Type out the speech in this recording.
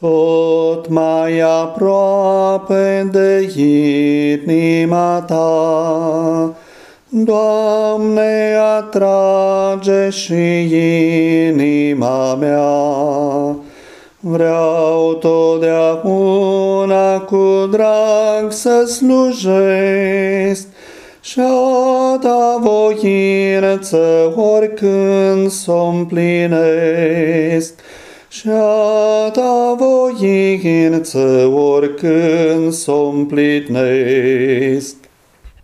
tot mai aproape de inima ta. Doamne, atrage și inima mea, Vreau totdeauna cu drag să slujesc și a ta voință oricând s-o împlinesc. Și-a in oricând s-o împlinesc.